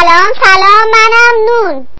سلام سلام منم نون.